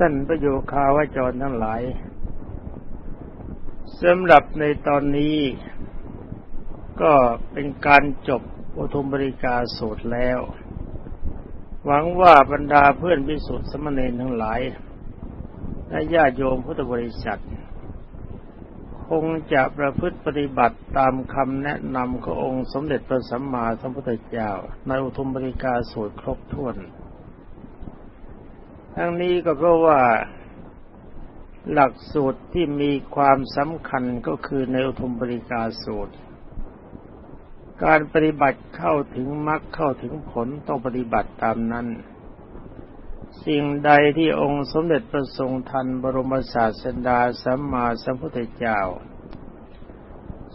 ท่านประโยคาวจรทั้งหลายสำหรับในตอนนี้ก็เป็นการจบอุทุมบริกาสูตรแล้ว หวังว่าบรรดาเพื่อนพิสุทธิสมณีทั้งหลาย และญาติโยมพุทธบริษัท คงจะประพฤติปฏิบัติตามคำแนะนำขององค์สมเด็จพระสัมมาสัมพุทธเจ้า ในอุทุมบริกาสูตรครบถ้วน ทั้งนี้ก็เพราะว่าหลักสูตรที่มีความสำคัญก็คือในอุทุมบริกาสูตร การปฏิบัติเข้าถึงมรรคเข้าถึงผลต้องปฏิบัติตามนั้น สิ่งใดที่องค์สมเด็จพระทรงทันบรมศาสดาสัมมาสัมพุทธเจ้า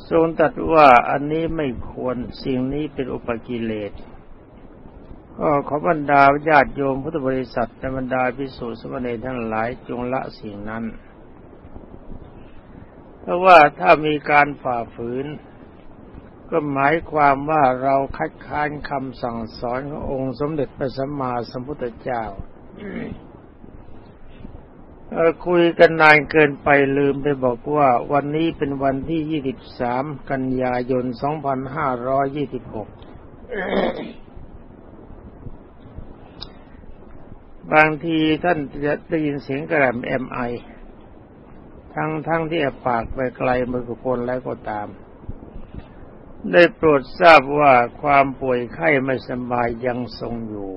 ทรงตรัสว่าอันนี้ไม่ควรสิ่งนี้เป็นอุปกิเลส ก็ขอบรรดาญาติโยมพุทธบริษัทและบรรดาพิสุสมณีทั้งหลายจงละสิ่งนั้น เพราะว่าถ้ามีการฝ่าฝืน ก็หมายความว่าเราคัดค้านคำสั่งสอนขององค์สมเด็จพระสัมมาสัมพุทธเจ้าคุยกันนานเกินไปลืมไปบอกว่าวันนี้เป็นวันที่ 23 กันยายน 2526 บางทีท่านจะได้ยินเสียงกระแรมเอ็มไอทั้งทั้งที่แอปากไปไกลมือกุพลแล้วก็ตาม ได้โปรดทราบว่าความป่วยไข้ไม่สบายยังทรงอยู่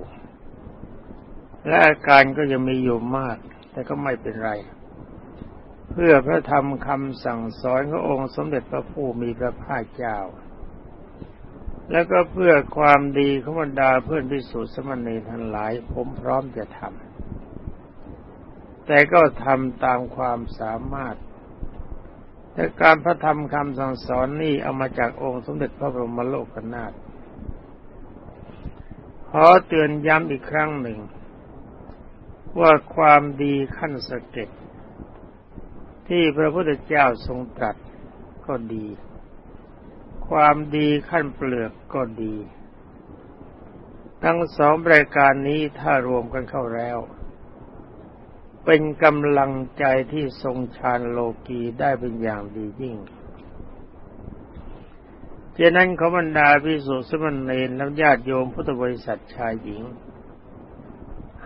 และอาการก็ยังมีอยู่มาก แต่ก็ไม่เป็นไร เพื่อพระธรรมคำสั่งสอนขององค์สมเด็จพระผู้มีพระภาคเจ้า แล้วก็เพื่อความดีของบรรดาเพื่อนพิสูจน์สมณีทั้งหลาย ผมพร้อมจะทำแต่ก็ทำตามความสามารถแต่การพระธรรมคำสั่งสอนนี่เอามาจากองค์สมเด็จพระบรมโลกนาถขอเตือนย้ำอีกครั้งหนึ่ง ว่าความดีขั้นสเก็ดที่พระพุทธเจ้าทรงตรัสก็ดี ความดีขั้นเปลือกก็ดี ทั้งสองรายการนี้ถ้ารวมกันเข้าแล้ว เป็นกำลังใจที่ทรงชาญโลกีได้เป็นอย่างดียิ่งเจนั้นขบรรดาพิสุสมณเณรและญาติโยมพุทธบริษัทชายหญิง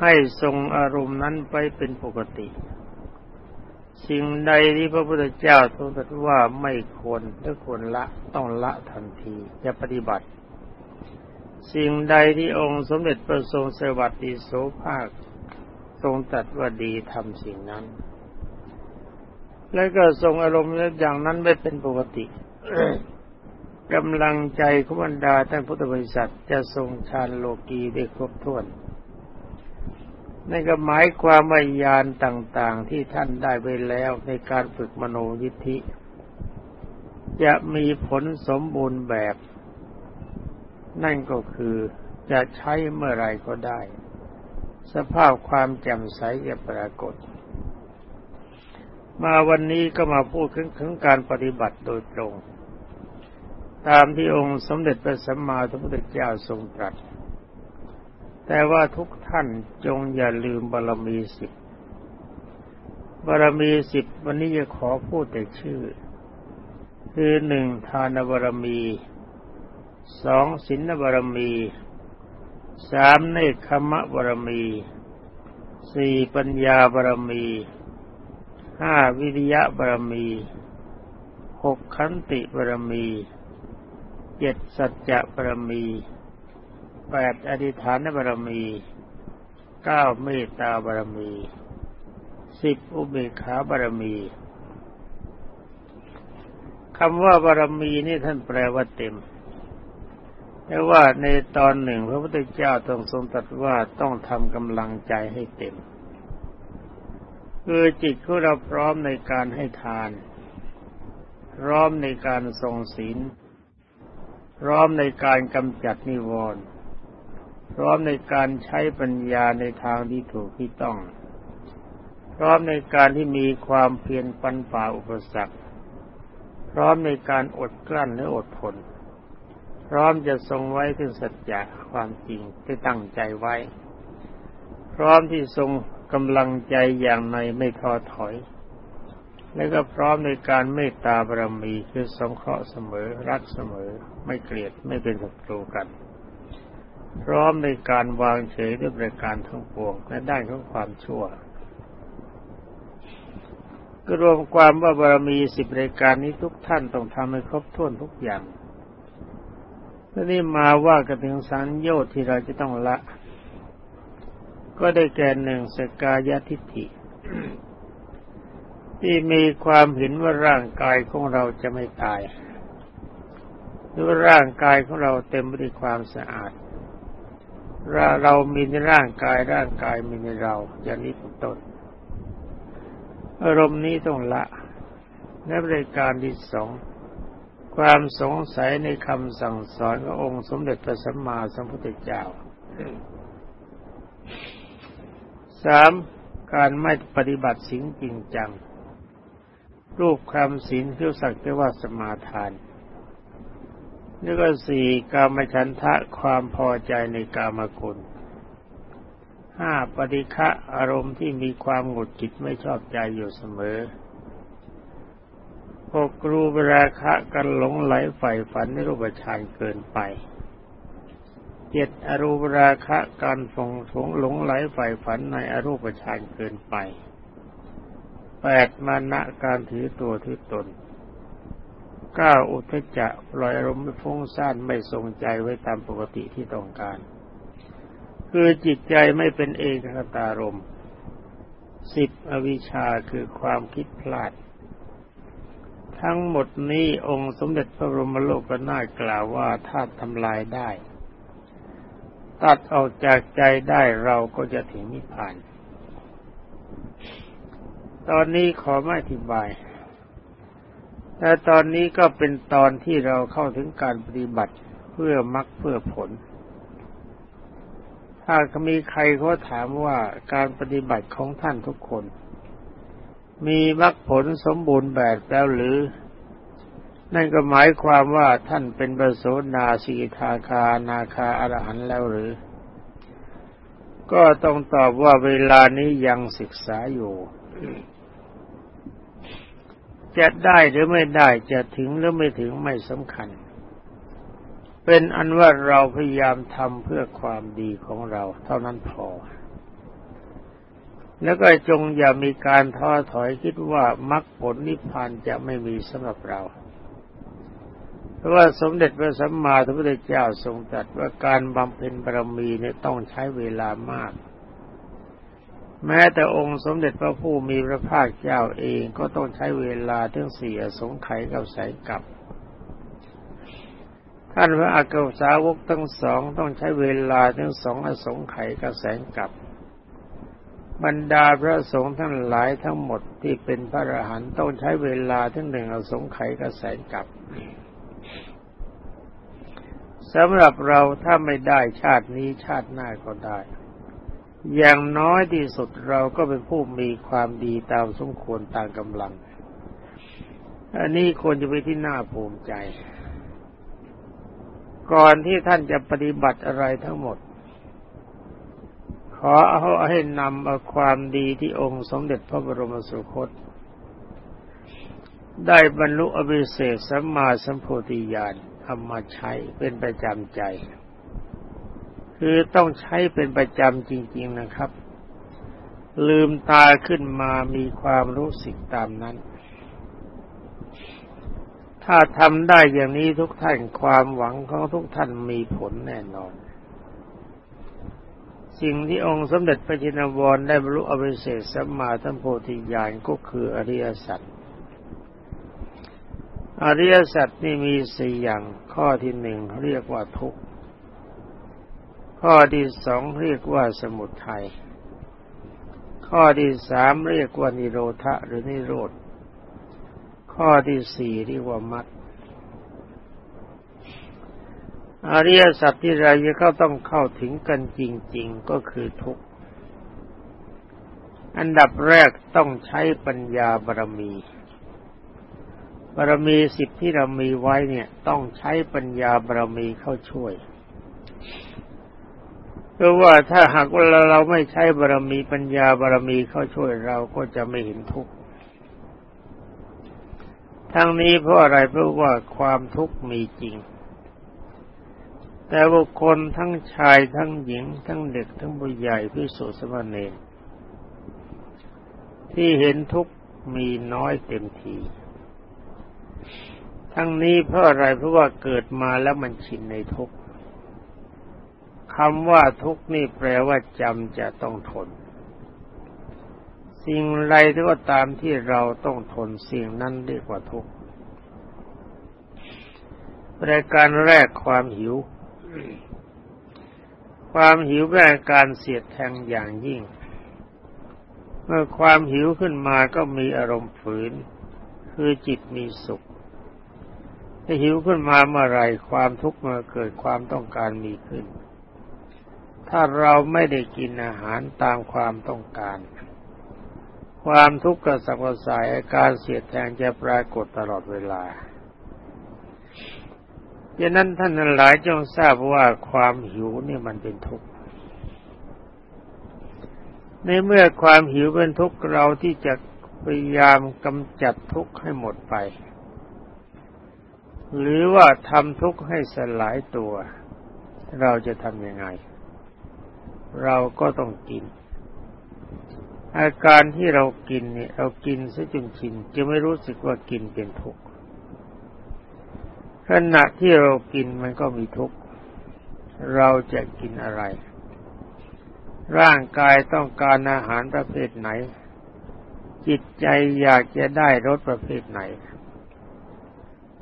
ให้ทรงอารมณ์นั้นไปเป็นปกติ สิ่งใดที่พระพุทธเจ้าทรงตรัสว่าไม่ควรถ้าควรละต้องละทันทีจะปฏิบัติ สิ่งใดที่องค์สมเด็จพระทรงสวัสดิโสภาค ทรงตรัสว่าดีทำสิ่งนั้น แล้วก็ทรงอารมณ์อย่างนั้นไม่เป็นปกติกำลังใจของบรรดาท่านพุทธบริษัทจะทรงฌานโลกีได้ครบถ้วน นั่นก็หมายความว่ายานต่างๆ ที่ท่านได้ไปแล้วในการฝึกมโนยิทธิ จะมีผลสมบูรณ์แบบ นั่นก็คือจะใช้เมื่อไรก็ได้ สภาพความแจ่มใสจะปรากฏ มาวันนี้ก็มาพูดถึงการปฏิบัติโดยตรง ตามที่องค์สมเด็จพระสัมมาสัมพุทธเจ้าทรงตรัส แต่ว่าทุกท่านจงอย่าลืมบารมีสิบบารมีสิบวันนี้จะขอพูดแต่ชื่อ คือหนึ่งทานบารมีสองศีลบารมีสามเนคขมะบารมีสี่ปัญญาบารมีห้าวิริยะบารมีหกขันติบารมีเจ็ดสัจจะบารมี แปดอธิฐานบารมีเก้าเมตตาบารมีสิบอุเบกขาบารมีคำว่าบารมีนี่ท่านแปลว่าเต็ม แต่ว่าในตอนหนึ่งพระพุทธเจ้าทรงทรงตรัสว่าต้องทำกำลังใจให้เต็ม คือจิตของเราพร้อมในการให้ทาน พร้อมในการทรงศีล พร้อมในการกำจัดนิวรณ์ พร้อมในการใช้ปัญญาในทางที่ถูกที่ต้อง พร้อมในการที่มีความเพียรปันฝ่าอุปสรรค พร้อมในการอดกลั้นและอดทนพร้อมจะทรงไว้ถึงสัจจะความจริงที่ตั้งใจไว้ พร้อมที่ทรงกำลังใจอย่างในไม่ท้อถอย และก็พร้อมในการเมตตาบารมีคือสงเคราะห์เสมอรักเสมอไม่เกลียดไม่เป็นศัตรูกัน พร้อมในการวางเฉยด้วยประการทั้งปวงและด้านของความชั่วก็รวมความว่าบารมีสิบรายการนี้ทุกท่านต้องทำให้ครบถ้วนทุกอย่างแล้วนี่มาว่ากันถึงสัญโยชน์ที่เราจะต้องละ ก็ได้แก่หนึ่งสกายทิฏฐิ ที่มีความเห็นว่าร่างกายของเราจะไม่ตายหรือว่าร่างกายของเราเต็มไปด้วยความสะอาด เราเรามีในร่างกายร่างกายมีในเรา อย่างนี้เป็นต้น อารมณ์นี้ต้องละและบริการที่สองความสงสัยในคำสั่งสอนขององค์สมเด็จพระสัมมาสัมพุทธเจ้าสามการไม่ปฏิบัติสิ่งจริงจัง รูปคำศีลที่สักแต่ว่าสมาทาน นี่ก็สี่กามฉันทะความพอใจในกามคุณห้าปฏิฆะอารมณ์ที่มีความหงุดหงิดไม่ชอบใจอยู่เสมอหกรูปราคะกันหลงไหลใฝ่ฝันในรูปฌานเกินไปเจ็ดอรูปราคะการฟงสงหลงไหลใฝ่ฝันในอรูปฌานเกินไปแปดมานะการถือตัวถือตน ก้าอุทจจะปล่อยอารมณ์ฟุ้งซ่านไม่ทรงใจไว้ตามปกติที่ต้องการ คือจิตใจไม่เป็นเอกคตารมสิบอวิชชาคือความคิดพลาด ทั้งหมดนี้องค์สมเด็จพระบรมโลกนาถกล่าวว่าถ้าทำลายได้ ตัดออกจากใจได้เราก็จะถึงนิพพาน ตอนนี้ขอไม่อธิบาย แต่ตอนนี้ก็เป็นตอนที่เราเข้าถึงการปฏิบัติเพื่อมรรคเพื่อผล ถ้ามีใครเขาถามว่าการปฏิบัติของท่านทุกคน มีมรรคผลสมบูรณ์แบบแล้วหรือ นั่นก็หมายความว่าท่านเป็นบรโสนาสีทาคานาคาอรหันแล้วหรือ ก็ต้องตอบว่าเวลานี้ยังศึกษาอยู่ จะได้หรือไม่ได้จะถึงหรือไม่ถึงไม่สำคัญ เป็นอันว่าเราพยายามทำเพื่อความดีของเรา เท่านั้นพอ แล้วก็จงอย่ามีการท้อถอยคิดว่ามรรคผลนิพพานจะไม่มีสำหรับเราเพราะว่าสมเด็จพระสัมมาสัมพุทธเจ้าทรงตรัสว่าการบำเพ็ญบารมีเนี่ยต้องใช้เวลามาก แม้แต่องค์สมเด็จพระผู้มีพระภาคเจ้าเองก็ต้องใช้เวลาถึงสี่สงไขกับสายกับ ท่านพระอักษาวกทั้งสองต้องใช้เวลาถึงสองอสงไขยกับแสงกับบรรดาพระสงฆ์ทั้งหลายทั้งหมดที่เป็นพระอรหันต์ต้องใช้เวลาทั้งหนึ่งอสงไขยกระแสงกับสำหรับเราถ้าไม่ได้ชาตินี้ชาติหน้าก็ได้ อย่างน้อยที่สุดเราก็เป็นผู้มีความดีตามสมควรตามกำลัง อันนี้ควรจะไปที่น่าภูมิใจ ก่อนที่ท่านจะปฏิบัติอะไรทั้งหมด ขอเอาให้นำเอาความดีที่องค์สมเด็จพระบรมสุคต ได้บรรลุอภิเศษสัมมาสัมโพธิญาณทำมาใช้เป็นประจำใจ คือต้องใช้เป็นประจำจริง ๆนะครับ ลืมตาขึ้นมามีความรู้สึกตามนั้น ถ้าทำได้อย่างนี้ทุกท่านความหวังของทุกท่านมีผลแน่นอนสิ่งที่องค์สมเด็จพระจินวรได้บรรลุอภิเศษสัมมาทัมโพธิญาณก็คืออริยสัจ อริยสัจนี่มีสี่อย่างข้อที่หนึ่งเรียกว่าทุกข์ ข้อที่สองเรียกว่าสมุทัย ข้อที่สามเรียกว่านิโรธะหรือนิโรธ ข้อที่สี่เรียกว่ามรรคอริยสัจที่เราจะเข้าต้องเข้าถึงกันจริง ๆ ก็คือทุกข์ อันดับแรกต้องใช้ปัญญาบารมี บารมีสิบที่เรามีไว้เนี่ย ต้องใช้ปัญญาบารมีเข้าช่วย เพราะว่าถ้าหากว่าเราไม่ใช้บารมีปัญญาบารมีเข้าช่วยเราก็จะไม่เห็นทุกข์ทั้งนี้เพราะอะไรเพราะว่าความทุกข์มีจริง แต่บุคคลทั้งชายทั้งหญิง ทั้งเด็กทั้งผู้ใหญ่พิสุสมณเณรที่เห็นทุกข์มีน้อยเต็มที ทั้งนี้เพราะอะไรเพราะว่าเกิดมาแล้วมันชินในทุกข์ คำว่าทุกนี่แปลว่าจำจะต้องทน สิ่งไรที่ก็ตามที่เราต้องทนสิ่งนั้นเรียกว่าทุกข์รายการแรกความหิว ความหิวเป็นการเสียดแทงอย่างยิ่ง เมื่อความหิวขึ้นมาก็มีอารมณ์ฝืน คือจิตมีสุขถ้าหิวขึ้นมาเมื่อไรความทุกข์เมื่อเกิดความต้องการมีขึ้น ถ้าเราไม่ได้กินอาหารตามความต้องการ ความทุกข์กระสับกระส่ายอาการเสียดแทงจะปรากฏตลอดเวลาดังนั้นท่านหลายจงทราบว่าความหิวนี่มันเป็นทุกข์ ในเมื่อความหิวเป็นทุกข์เราที่จะพยายามกำจัดทุกข์ให้หมดไป หรือว่าทำทุกข์ให้สลายตัว เราจะทำยังไง เราก็ต้องกิน อาการที่เรากินเนี่ยเรากินซะจนชินจะไม่รู้สึกว่ากินเป็นทุกข์ขณะที่เรากินมันก็มีทุกข์เราจะกินอะไร ร่างกายต้องการอาหารประเภทไหน จิตใจอยากจะได้รสประเภทไหน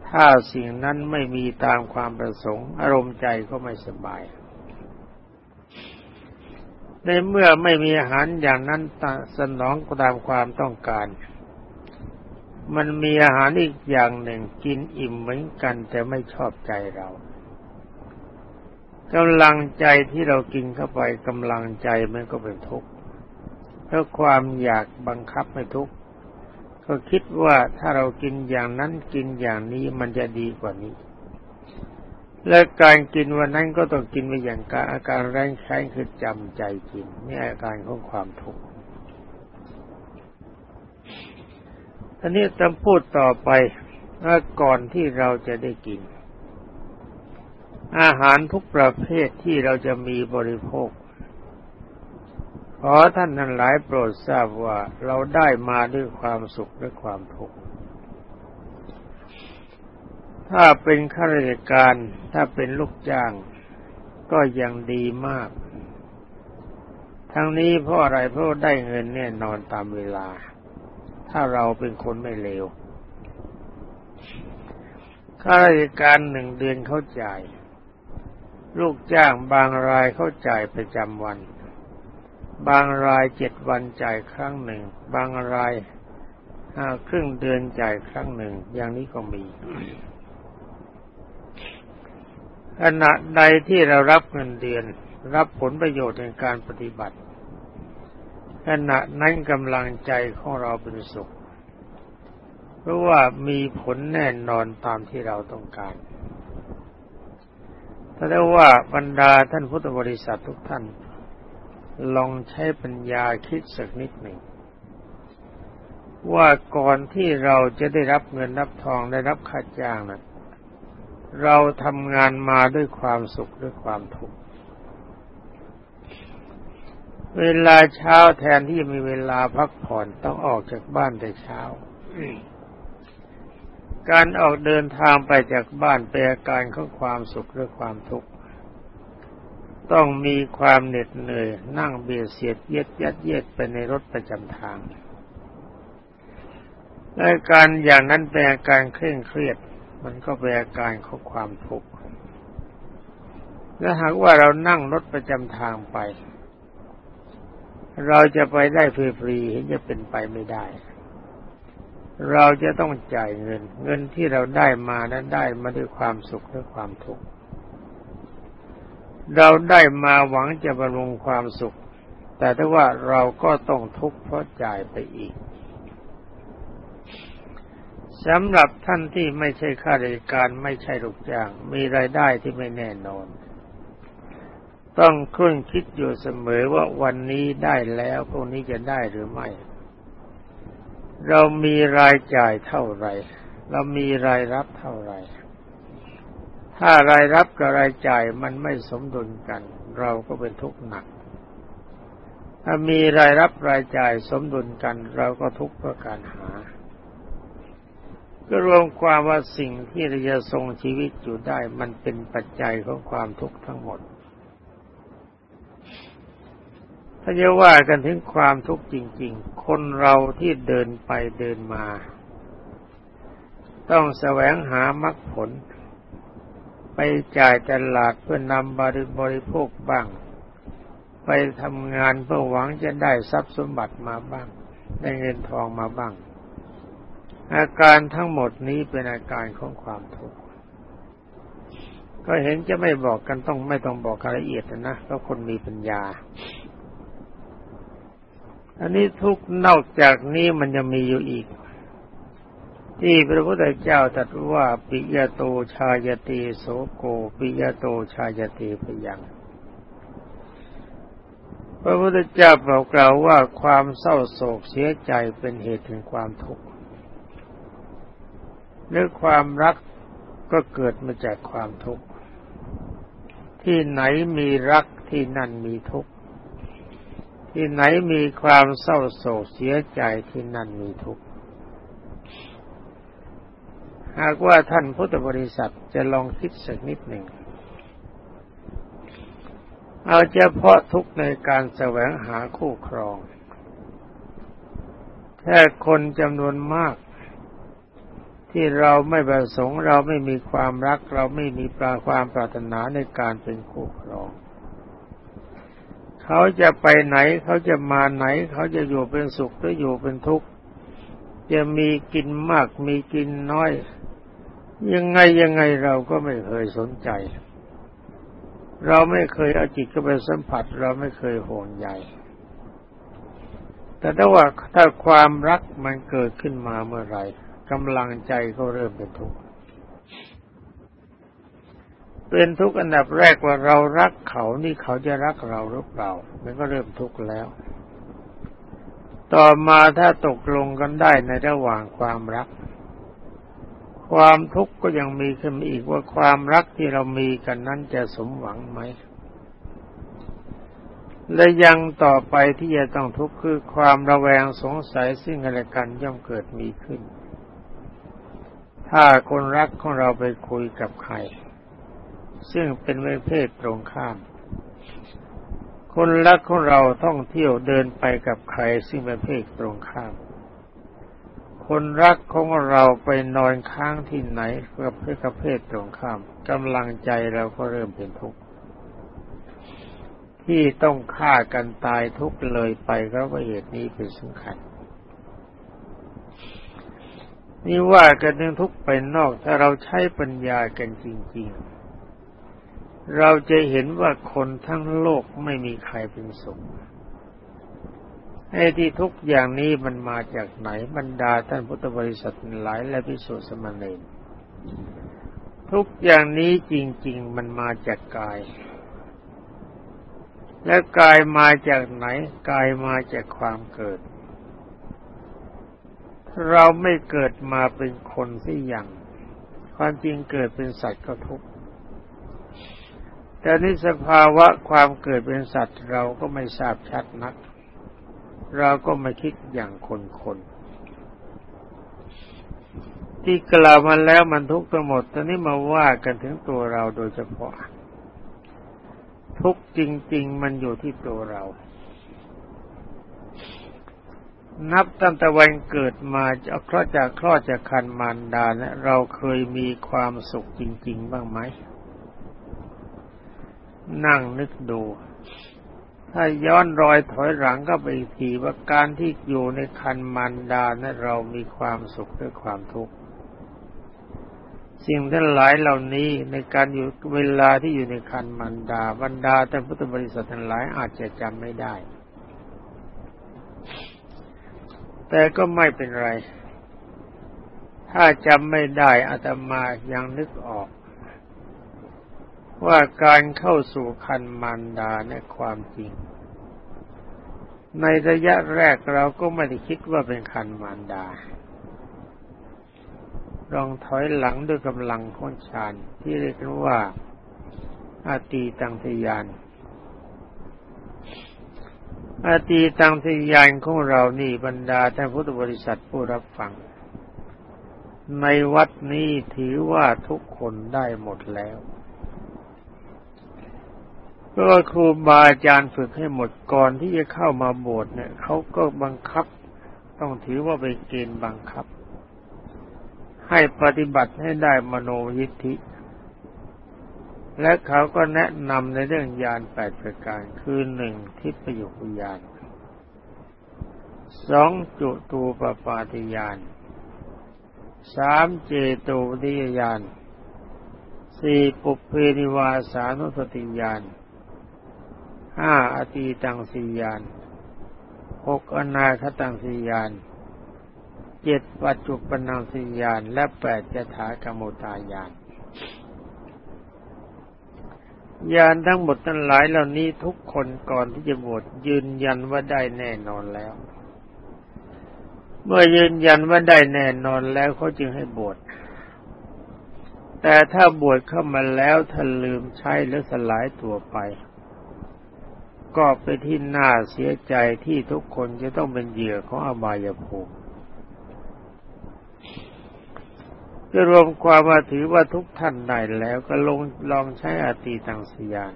ถ้าสิ่งนั้นไม่มีตามความประสงค์ อารมณ์ใจก็ไม่สบาย ในเมื่อไม่มีอาหารอย่างนั้นสนองตามความต้องการ มันมีอาหารอีกอย่างหนึ่งกินอิ่มเหมือนกันแต่ไม่ชอบใจเรากำลังใจที่เรากินเข้าไปกำลังใจมันก็เป็นทุกข์เพราะความอยากบังคับให้ทุกข์ก็คิดว่าถ้าเรากินอย่างนั้นกินอย่างนี้มันจะดีกว่านี้ และการกินวันนั้นก็ต้องกินไปอย่างการอาการแรงแค้นคือจำใจกินนี่อาการของความทุกข์อันนี้จะพูดต่อไปว่าก่อนที่เราจะได้กิน อาหารทุกประเภทที่เราจะมีบริโภคขอท่านทั้งหลายโปรดทราบว่าเราได้มาด้วยความสุขและความทุกข์ ถ้าเป็นข้าราชการ ถ้าเป็นลูกจ้าง ก็ยังดีมาก ทั้งนี้เพราะอะไรเพราะได้เงินแน่นอนตามเวลา ถ้าเราเป็นคนไม่เลวข้าราชการหนึ่งเดือนเขาจ่าย ลูกจ้างบางรายเขาจ่ายประจำวัน บางรายเจ็ดวันจ่ายครั้งหนึ่ง บางรายครึ่งเดือนจ่ายครั้งหนึ่ง อย่างนี้ก็มี ขณะใดที่เรารับเงินเดือน รับผลประโยชน์ในการปฏิบัติ ขณะนั้นกำลังใจของเราเป็นสุข เพราะว่ามีผลแน่นอนตามที่เราต้องการถ้าได้ว่าบรรดาท่านพุทธบริษัททุกท่าน ลองใช้ปัญญาคิดสักนิดหนึ่ง ว่าก่อนที่เราจะได้รับเงินรับทองได้รับค่าจ้างนะ เราทำงานมาด้วยความสุขด้วยความทุกข์เวลาเช้าแทนที่จะมีเวลาพักผ่อนต้องออกจากบ้านแต่เช้า การออกเดินทางไปจากบ้านเป็นอาการของความสุขหรือความทุกข์ ต้องมีความเหน็ดเหนื่อย นั่งเบียดเสียดเย็ดยัดเยียดไปในรถประจำทางและการอย่างนั้นเป็นอาการเคร่งเครียด มันก็เป็นอาการของความทุกข์และหากว่าเรานั่งรถประจำทางไป เราจะไปได้ฟรีๆเห็นจะเป็นไปไม่ได้ เราจะต้องจ่ายเงิน เงินที่เราได้มานั้นได้มาด้วยความสุขและความทุกข์เราได้มาหวังจะบำรุงความสุข แต่ถ้าว่าเราก็ต้องทุกข์เพราะจ่ายไปอีก สำหรับท่านที่ไม่ใช่ข้าราชการไม่ใช่ลูกจ้าง มีรายได้ที่ไม่แน่นอน ต้องคุ้นคิดอยู่เสมอว่าวันนี้ได้แล้วพรุ่งนี้จะได้หรือไม่ เรามีรายจ่ายเท่าไหร่ เรามีรายรับเท่าไหร่ ถ้ารายรับกับรายจ่ายมันไม่สมดุลกัน เราก็เป็นทุกข์หนัก ถ้ามีรายรับรายจ่ายสมดุลกัน เราก็ทุกข์เพราะการหา ก็รวมความว่าสิ่งที่เราจะทรงชีวิตอยู่ได้ มันเป็นปัจจัยของความทุกข์ทั้งหมด ถ้าจะว่ากันถึงความทุกข์จริง ๆ คนเราที่เดินไปเดินมา ต้องแสวงหามรรคผล ไปจ่ายตลาดเพื่อนำบริบริโภคบ้าง ไปทำงานเพื่อหวังจะได้ทรัพย์สมบัติมาบ้าง ได้เงินทองมาบ้าง อาการทั้งหมดนี้เป็นอาการของความทุกข์ก็เห็นจะไม่บอกกันต้องไม่ต้องบอกรายละเอียดนะเพราะคนมีปัญญา อันนี้ทุกนอกจากนี้มันจะมีอยู่อีก ที่พระพุทธเจ้าตรัสว่า ปิยโตชายติโสโก ปิยโตชายติพยังพระพุทธเจ้าบอกกล่าวว่าความเศร้าโศกเสียใจเป็นเหตุถึงความทุกข์ หรือความรักก็เกิดมาจากความทุกข์ ที่ไหนมีรักที่นั่นมีทุกข์ ที่ไหนมีความเศร้าโศกเสียใจที่นั่นมีทุกข์ หากว่าท่านพุทธบริษัทจะลองคิดสักนิดหนึ่ง เอาเฉพาะทุกในการแสวงหาคู่ครอง แค่คนจำนวนมาก ที่เราไม่ประสงค์เราไม่มีความรัก เราไม่มีปราความปรารถนาในการเป็นคู่ครอง เขาจะไปไหนเขาจะมาไหน เขาจะอยู่เป็นสุขหรืออยู่เป็นทุกข์จะมีกินมากมีกินน้อย ยังไงยังไงเราก็ไม่เคยสนใจ เราไม่เคยเอาจิตเข้าไปสัมผัส เราไม่เคยห่วงใยแต่ถ้าว่าถ้าความรักมันเกิดขึ้นมาเมื่อไหร่ กำลังใจก็เริ่มเป็นทุกข์เป็นทุกข์อันดับแรกว่าเรารักเขานี่เขาจะรักเราหรือเปล่ามันก็เริ่มทุกข์แล้ว ต่อมาถ้าตกลงกันได้ในระหว่างความรัก ความทุกข์ก็ยังมีขึ้นอีกว่าความรักที่เรามีกันนั้นจะสมหวังไหมและยังต่อไปที่จะต้องทุกข์คือความระแวงสงสัยซึ่งอะไรกันย่อมเกิดมีขึ้น ถ้าคนรักของเราไปคุยกับใคร ซึ่งเป็นเภทตรงข้าม คนรักของเราท่องเที่ยวเดินไปกับใคร ซึ่งเป็นเพศตรงข้าม คนรักของเราไปนอนค้างที่ไหนกับเพศเพศตรงข้ามกำลังใจเราก็เริ่มเป็นทุกข์ที่ต้องฆ่ากันตายทุกเลยไปเพราะเหตุนี้เป็นสำคัญ นี่ว่ากันถึงทุกไปนอกถ้าเราใช้ปัญญากันจริง ๆ เราจะเห็นว่าคนทั้งโลกไม่มีใครเป็นสุขไอ้ที่ทุกอย่างนี้มันมาจากไหนบรรดาท่านพุทธบริษัทหลายและพิสุทธิสมณีทุกอย่างนี้จริง ๆ มันมาจากกาย และกายมาจากไหน กายมาจากความเกิด เราไม่เกิดมาเป็นคนที่ย่างความจริงเกิดเป็นสัตว์ก็ทุกข์แต่นิสภาวะความเกิดเป็นสัตว์เราก็ไม่ทราบชัดนัก เราก็ไม่คิดอย่างคนคนที่กล่าวมาแล้วมันทุกทั้งหมด ตอนนี้มาว่ากันถึงตัวเราโดยเฉพาะ ทุกข์จริง ๆ มันอยู่ที่ตัวเรา นับตั้งแต่วันเกิดมาจะคลอดจากคลอดจากคันมารดาเนี่ยเราเคยมีความสุขจริง ๆ บ้างไหม นั่งนึกดู ถ้าย้อนรอยถอยหลังก็ไปทีว่าการที่อยู่ในคันมารดาเนะเรามีความสุขหรือความทุกข์สิ่งทั้งหลายเหล่านี้ในการอยู่เวลาที่อยู่ในคันมารดาบรรดาท่านพุทธบริษัททั้งหลายอาจจะจำไม่ได้ แต่ก็ไม่เป็นไร ถ้าจำไม่ได้อาตมายังนึกออก ว่าการเข้าสู่คันมารดาในความจริง ในระยะแรกเราก็ไม่ได้คิดว่าเป็นคันมารดาลองถอยหลังด้วยกำลังของฌานที่เรียกว่าอาตีตังทยาน อาตีตังทยานของเรานี่บรรดาท่านพุทธบริษัทผู้รับฟัง ในวัดนี้ถือว่าทุกคนได้หมดแล้วเพราะครูบาอาจารย์ฝึกให้หมดก่อนที่จะเข้ามาบวชเนี่ยเขาก็บังคับ ต้องถือว่าเป็นเกณฑ์บังคับ ให้ปฏิบัติให้ได้มโนยิทธิ และเขาก็แนะนำในเรื่องยานแปดประการ คือหนึ่งทิพยุคยานสองจุตูปปาติยานสามเจโตวิยยานสี่ปุเพนิวาสานุสติยานห้าอตีตังสียานหกอนาคตังสียานเจ็ดปัจจุปนังสียานและแปดจถากรรมุตายาน ยานทั้งหมดทั้งหลายเหล่านี้ทุกคนก่อนที่จะบวชยืนยันว่าได้แน่นอนแล้ว เมื่อยืนยันว่าได้แน่นอนแล้วเขาจึงให้บวชแต่ถ้าบวชเข้ามาแล้วถ้าลืมใช้หรือสลายตัวไป ก็ไปที่น่าเสียใจที่ทุกคนจะต้องเป็นเหยื่อของอบายภูมิ จะรวมความว่าถือว่าทุกท่านได้แล้วก็ลงลองใช้อติตังสยาน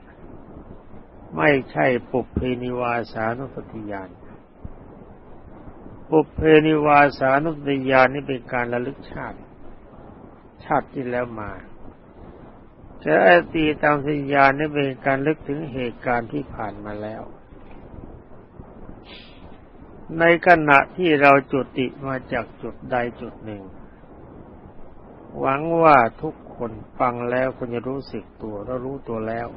ไม่ใช่ปุเพนิวาสานุสติยาน ปุเพนิวาสานุสติยานนี่เป็นการระลึกชาติ ชาติที่แล้วมาแต่อติตังสยานนี่เป็นการลึกถึงเหตุการณ์ที่ผ่านมาแล้ว ในขณะที่เราจุติมาจากจุดใดจุดหนึ่ง หวังว่าทุกคนฟังแล้วคุณจะรู้สึกตัวและรู้ตัวแล้ว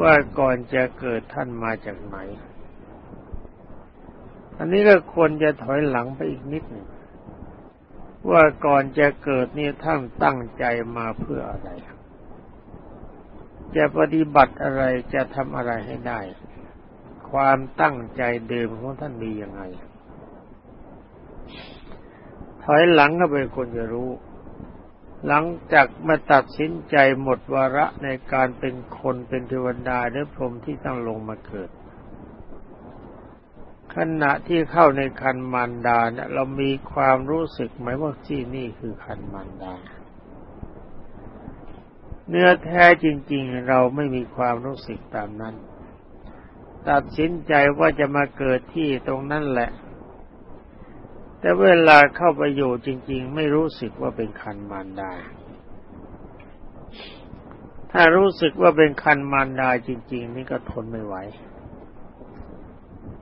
ว่าก่อนจะเกิดท่านมาจากไหน อันนี้ก็ควรจะถอยหลังไปอีกนิดหนึ่งว่าก่อนจะเกิดนี่ท่านตั้งใจมาเพื่ออะไร จะปฏิบัติอะไรจะทำอะไรให้ได้ ความตั้งใจเดิมของท่านมียังไง ถอยหลังก็เป็นคนจะรู้ หลังจากมาตัดสินใจหมดวาระในการเป็นคนเป็นเทวดาหรือพรหมที่ต้องลงมาเกิด ขณะที่เข้าในคันมารดาเนี่ยเรามีความรู้สึกไหมว่าที่นี่คือคันมารดา เนื้อแท้จริง ๆ เราไม่มีความรู้สึกตามนั้น ตัดสินใจว่าจะมาเกิดที่ตรงนั้นแหละ แต่เวลาเข้าไปอยู่จริง ๆ ไม่รู้สึกว่าเป็นคันมารดา ถ้ารู้สึกว่าเป็นคันมารดาจริง ๆ นี่ก็ทนไม่ไหว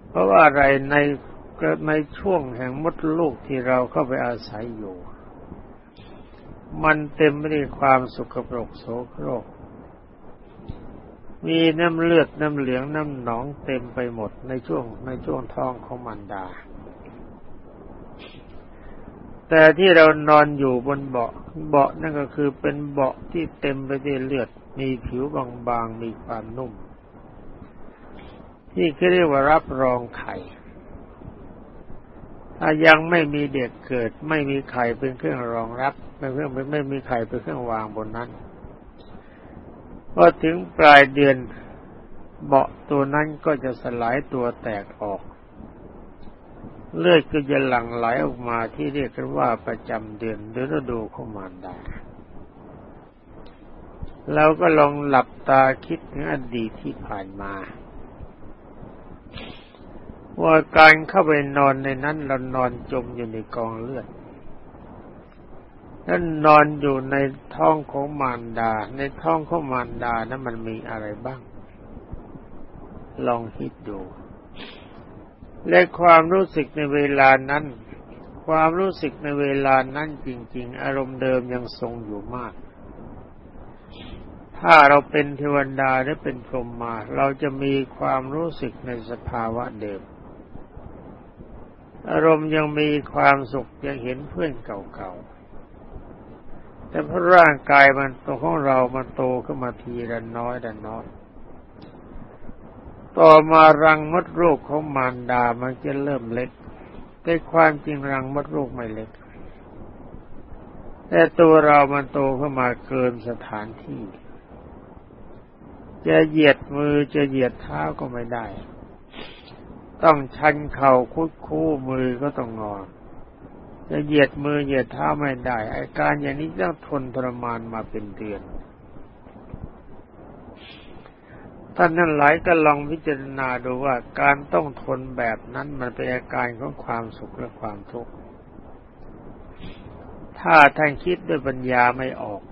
เพราะว่าอะไรในในช่วงแห่งมดลูกที่เราเข้าไปอาศัยอยู่ มันเต็มไปด้วยความสุขปรกโสโครก มีน้ำเลือดน้ำเหลืองน้ำหนองเต็มไปหมดในช่วงในช่วงท้องของมารดา แต่ที่เรานอนอยู่บนเบาะเบาะนั่นก็คือเป็นเบาะที่เต็มไปด้วยเลือด มีผิวบางๆ มีความนุ่ม ที่เรียกว่ารับรองไข่ ถ้ายังไม่มีเด็กเกิด ไม่มีไข่เป็นเครื่องรองรับไม่เครื่องไม่มีไข่เป็นเครื่องวางบนนั้นพอถึงปลายเดือนเบาะตัวนั้นก็จะสลายตัวแตกออก เลือดก็จะหลั่งไหลออกมาที่เรียกกันว่าประจำเดือนหรือฤดูของมารดาเราก็ลองหลับตาคิดถึงอดีตที่ผ่านมา ว่าการเข้าไปนอนในนั้นเรานอนจมอยู่ในกองเลือดนั่นนอนอยู่ในท้องของมารดา ในท้องของมารดานั้นมันมีอะไรบ้าง ลองคิดดู และความรู้สึกในเวลานั้น ความรู้สึกในเวลานั้นจริง ๆ อารมณ์เดิมยังทรงอยู่มาก ถ้าเราเป็นเทวดาหรือเป็นพรหมมา เราจะมีความรู้สึกในสภาวะเดิม อารมณ์ยังมีความสุขยังเห็นเพื่อนเก่าๆแต่พระร่างกายมันตัวของเรามันโตขึ้นมาทีละน้อยละน้อย ต่อมารังมดลูกของมารดามันจะเริ่มเล็ก แต่ความจริงรังมดลูกไม่เล็ก แต่ตัวเรามันโตขึ้นมาเกินสถานที่ จะเหยียดมือจะเหยียดเท้าก็ไม่ได้ ต้องชันเข่าคุดคู่มือก็ต้องงอจะเหยียดมือเหยียดเท้าไม่ได้ อาการอย่างนี้ต้องทนทรมานมาเป็นเดือน ท่านนั้นหลายก็ลองพิจารณาดูว่าการต้องทนแบบนั้นมันเป็นอาการของความสุขและความทุกข์ ถ้าท่านคิดด้วยปัญญาไม่ออก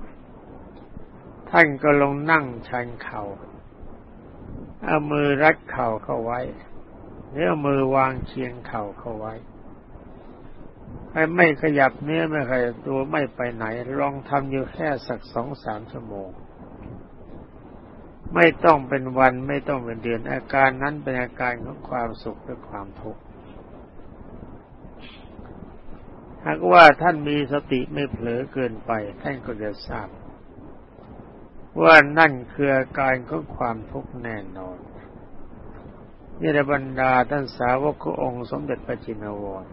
ท่านก็ลงนั่งชันเขา่าเอามือรัดเข่าเข้าไว้เนื้อมือวางเชียงเข่าเข้าไว้ให้ไม่ขยับเนื้อไม่ขยับตัวไม่ไปไหน ลองทำอยู่แค่สักสองสามชั่วโมง ไม่ต้องเป็นวันไม่ต้องเป็นเดือน อาการนั้นเป็นอาการของความสุขหรือความทุกข์หากว่าท่านมีสติไม่เผลอเกินไป ท่านก็จะทราบ ว่านั่นคืออาการของความทุกข์แน่นอนนี่ระบรรดาท่านสาวกขององค์สมเด็จพระจินวร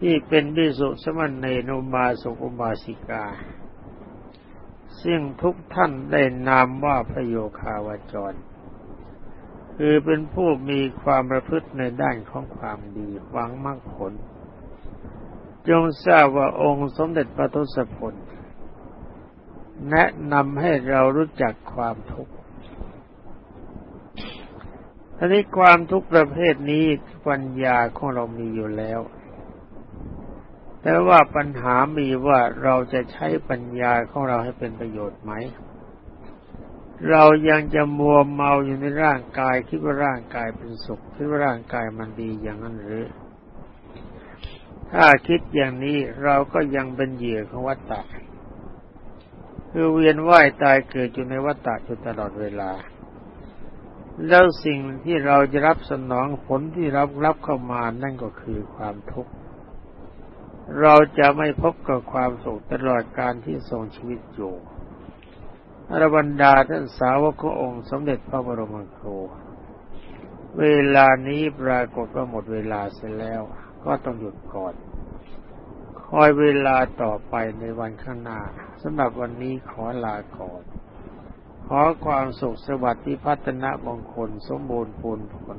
ที่เป็นบิสุสมณเณรุมาสุกุมาสิกา ซึ่งทุกท่านได้นามว่าพระโยคาวจร คือเป็นผู้มีความประพฤติในด้านของความดีหวังมรรคผล จงทราบว่าองค์สมเด็จพระทศพล แนะนำให้เรารู้จักความทุกข์ทีนี้ความทุกข์ประเภทนี้ปัญญาของเรามีอยู่แล้ว แต่ว่าปัญหามีว่าเราจะใช้ปัญญาของเราให้เป็นประโยชน์ไหม เรายังจะมัวเมาอยู่ในร่างกายคิดว่าร่างกายเป็นสุขคิดว่าร่างกายมันดีอย่างนั้นหรือ ถ้าคิดอย่างนี้เราก็ยังเป็นเหยื่อของวัฏฏะคือเวียนว่ายตายเกิดอยู่ในวัฏฏะอยู่ตลอดเวลา แล้วสิ่งที่เราจะรับสนองผลที่รับรับเข้ามานั่นก็คือความทุกข์ เราจะไม่พบกับความสุขตลอดการที่ทรงชีวิตอยู่อรบรรดาท่านสาวกขององค์สมเด็จพระบรมครู เวลานี้ปรากฏว่าหมดเวลาเสร็จแล้ว ก็ต้องหยุดก่อน คอยเวลาต่อไปในวันข้างหน้าสำหรับวันนี้ขอลาก่อน ขอความสุขสวัสดิ์พัฒนามงคลสมบูรณ์ผลผล